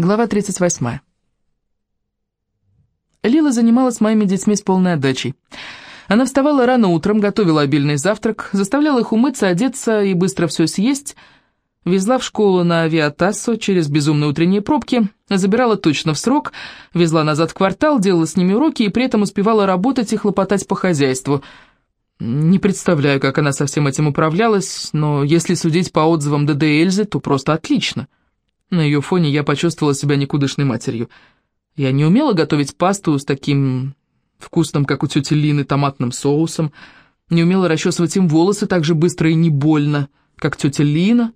Глава 38. Лила занималась моими детьми с полной отдачей. Она вставала рано утром, готовила обильный завтрак, заставляла их умыться, одеться и быстро все съесть, везла в школу на авиатассу через безумные утренние пробки, забирала точно в срок, везла назад в квартал, делала с ними уроки и при этом успевала работать и хлопотать по хозяйству. Не представляю, как она со всем этим управлялась, но если судить по отзывам ДД Эльзы, то просто отлично. На ее фоне я почувствовала себя никудышной матерью. Я не умела готовить пасту с таким вкусным, как у тети Лины, томатным соусом, не умела расчесывать им волосы так же быстро и не больно, как тетя Лина.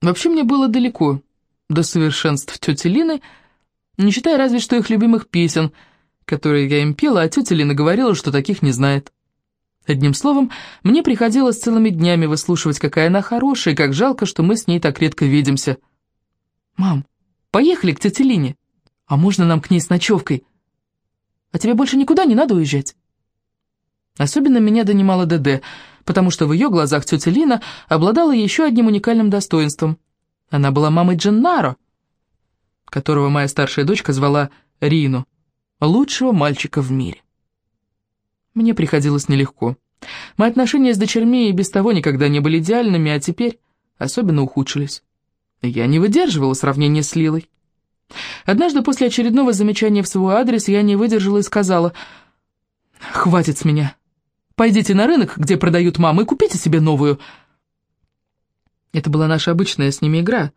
Вообще мне было далеко до совершенств тети Лины, не считая разве что их любимых песен, которые я им пела, а тетя Лина говорила, что таких не знает. Одним словом, мне приходилось целыми днями выслушивать, какая она хорошая, и как жалко, что мы с ней так редко видимся. «Мам, поехали к тете Лине. А можно нам к ней с ночевкой? А тебе больше никуда не надо уезжать?» Особенно меня донимала ДД, потому что в ее глазах тетя Лина обладала еще одним уникальным достоинством. Она была мамой Дженнаро, которого моя старшая дочка звала Рину, лучшего мальчика в мире. Мне приходилось нелегко. Мои отношения с дочерьми и без того никогда не были идеальными, а теперь особенно ухудшились. Я не выдерживала сравнения с Лилой. Однажды после очередного замечания в свой адрес я не выдержала и сказала, «Хватит с меня. Пойдите на рынок, где продают мамы, и купите себе новую». Это была наша обычная с ними игра,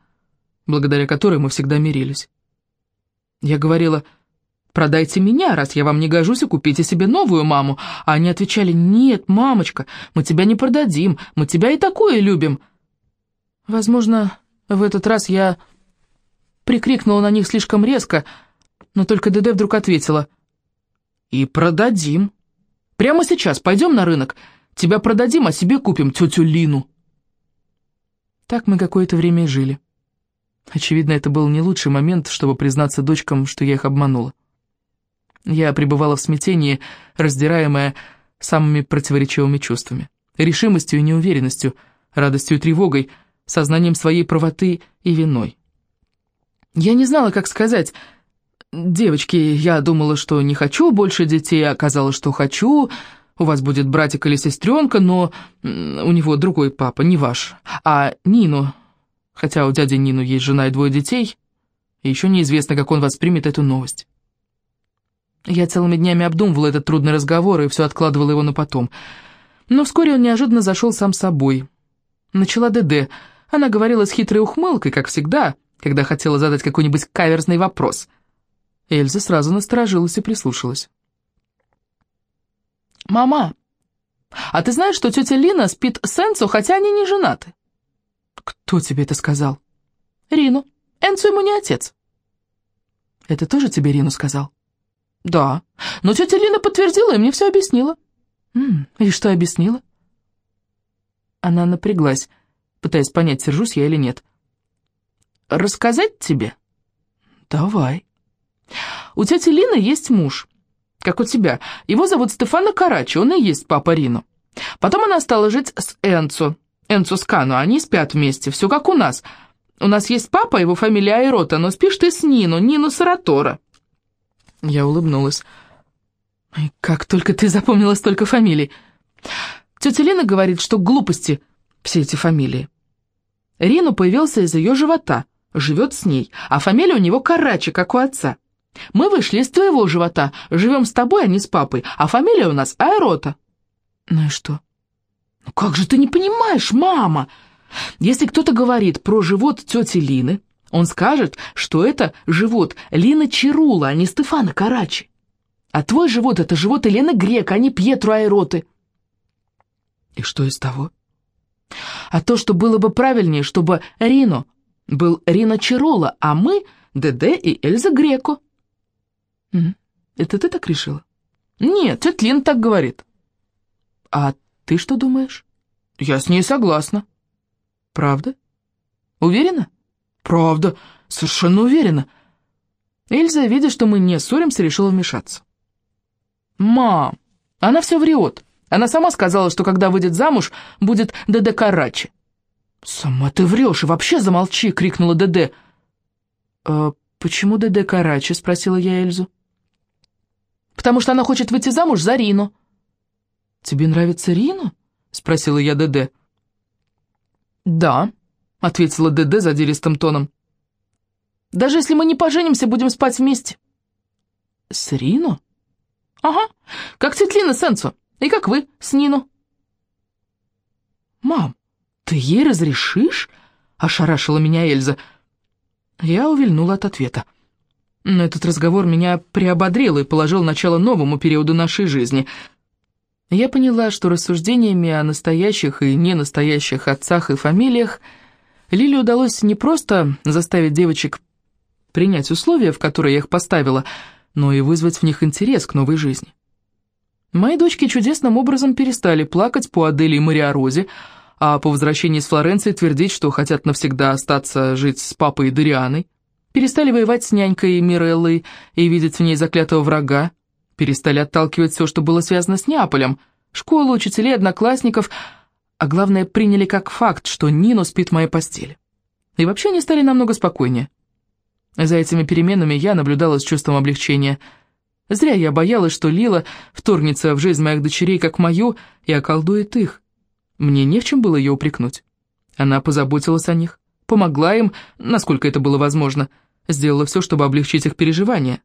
благодаря которой мы всегда мирились. Я говорила, Продайте меня, раз я вам не гожусь, и купите себе новую маму. А они отвечали, нет, мамочка, мы тебя не продадим, мы тебя и такое любим. Возможно, в этот раз я прикрикнула на них слишком резко, но только ДД вдруг ответила. И продадим. Прямо сейчас пойдем на рынок, тебя продадим, а себе купим тетю Лину. Так мы какое-то время и жили. Очевидно, это был не лучший момент, чтобы признаться дочкам, что я их обманула. Я пребывала в смятении, раздираемая самыми противоречивыми чувствами. Решимостью и неуверенностью, радостью и тревогой, сознанием своей правоты и виной. Я не знала, как сказать. «Девочки, я думала, что не хочу больше детей, оказалось, что хочу. У вас будет братик или сестренка, но у него другой папа, не ваш. А Нину, хотя у дяди Нину есть жена и двое детей, еще неизвестно, как он воспримет эту новость». Я целыми днями обдумывала этот трудный разговор и все откладывала его на потом. Но вскоре он неожиданно зашел сам собой. Начала ДД. Она говорила с хитрой ухмылкой, как всегда, когда хотела задать какой-нибудь каверзный вопрос. Эльза сразу насторожилась и прислушалась. «Мама, а ты знаешь, что тетя Лина спит с Энцо, хотя они не женаты?» «Кто тебе это сказал?» «Рину. Энцо ему не отец». «Это тоже тебе Рину сказал?» «Да, но тетя Лина подтвердила и мне все объяснила». М -м, «И что объяснила?» Она напряглась, пытаясь понять, сержусь я или нет. «Рассказать тебе?» «Давай». «У тети Лины есть муж, как у тебя. Его зовут Стефано Карачи, он и есть папа Рину. Потом она стала жить с Энцо, Энцо Скану, они спят вместе, все как у нас. У нас есть папа, его фамилия Айрота, но спишь ты с Нину, Нину Саратора». Я улыбнулась. «Как только ты запомнила столько фамилий!» Тетя Лена говорит, что глупости все эти фамилии. Рину появился из ее живота, живет с ней, а фамилия у него Карачи, как у отца. Мы вышли из твоего живота, живем с тобой, а не с папой, а фамилия у нас Аэрота. Ну и что? Ну как же ты не понимаешь, мама? Если кто-то говорит про живот тети Лины, он скажет, что это живот Лины Чирула, а не Стефана Карачи. А твой живот — это живот Елены Грек, а не Пьетро Айроты. И что из того? А то, что было бы правильнее, чтобы Рино был Рино Чирола, а мы — ДД и Эльза Греко. Это ты так решила? Нет, тетя Лин так говорит. А ты что думаешь? Я с ней согласна. Правда? Уверена? «Правда, совершенно уверена». Эльза, видя, что мы не ссоримся, решила вмешаться. «Мам, она все врет. Она сама сказала, что когда выйдет замуж, будет ДД Карачи». «Сама ты врешь и вообще замолчи!» — крикнула ДД. «Э, «Почему ДД Карачи?» — спросила я Эльзу. «Потому что она хочет выйти замуж за Рину». «Тебе нравится Рину?» — спросила я ДД. «Да», — ответила ДД задиристым тоном. «Даже если мы не поженимся, будем спать вместе». «С Рину?» «Ага, как Светлина с и как вы с Нину». «Мам, ты ей разрешишь?» — ошарашила меня Эльза. Я увильнула от ответа. Но этот разговор меня приободрил и положил начало новому периоду нашей жизни. Я поняла, что рассуждениями о настоящих и ненастоящих отцах и фамилиях Лиле удалось не просто заставить девочек принять условия, в которые я их поставила, но и вызвать в них интерес к новой жизни. Мои дочки чудесным образом перестали плакать по Аделе и Мариорозе, а по возвращении из Флоренции твердить, что хотят навсегда остаться жить с папой и Дорианой, перестали воевать с нянькой Миреллой и видеть в ней заклятого врага, перестали отталкивать все, что было связано с Неаполем, школу, учителей, одноклассников, а главное, приняли как факт, что Нино спит в моей постели. И вообще они стали намного спокойнее. За этими переменами я наблюдала с чувством облегчения. Зря я боялась, что Лила вторгнется в жизнь моих дочерей как мою и околдует их. Мне не в чем было ее упрекнуть. Она позаботилась о них, помогла им, насколько это было возможно, сделала все, чтобы облегчить их переживания.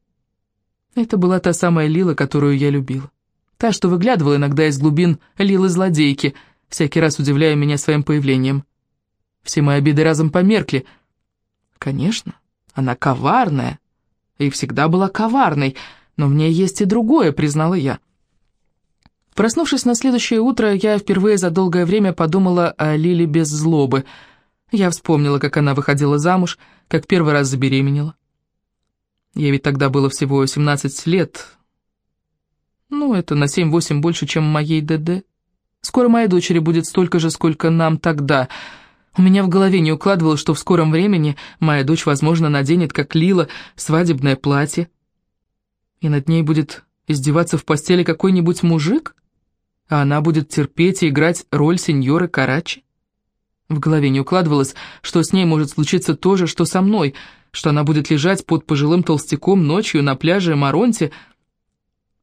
Это была та самая Лила, которую я любила. Та, что выглядывала иногда из глубин Лилы-злодейки, всякий раз удивляя меня своим появлением. Все мои обиды разом померкли. Конечно, она коварная, и всегда была коварной, но в ней есть и другое, признала я. Проснувшись на следующее утро, я впервые за долгое время подумала о Лиле без злобы. Я вспомнила, как она выходила замуж, как первый раз забеременела. Ей ведь тогда было всего 17 лет. Ну, это на 7-8 больше, чем моей ДД. Скоро моей дочери будет столько же, сколько нам тогда. У меня в голове не укладывалось, что в скором времени моя дочь, возможно, наденет, как Лила, свадебное платье. И над ней будет издеваться в постели какой-нибудь мужик? а она будет терпеть и играть роль сеньоры Карачи? В голове не укладывалось, что с ней может случиться то же, что со мной, что она будет лежать под пожилым толстяком ночью на пляже Маронте,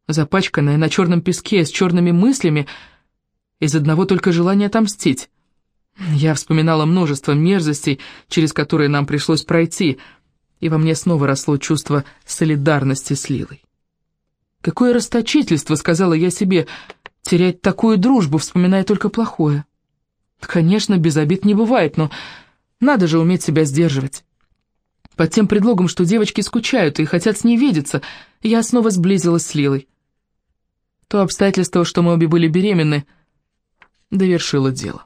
запачканная на черном песке, с черными мыслями, из одного только желания отомстить. Я вспоминала множество мерзостей, через которые нам пришлось пройти, и во мне снова росло чувство солидарности с Лилой. «Какое расточительство!» — сказала я себе — Терять такую дружбу, вспоминая только плохое. Конечно, без обид не бывает, но надо же уметь себя сдерживать. Под тем предлогом, что девочки скучают и хотят с ней видеться, я снова сблизилась с Лилой. То обстоятельство, что мы обе были беременны, довершило дело.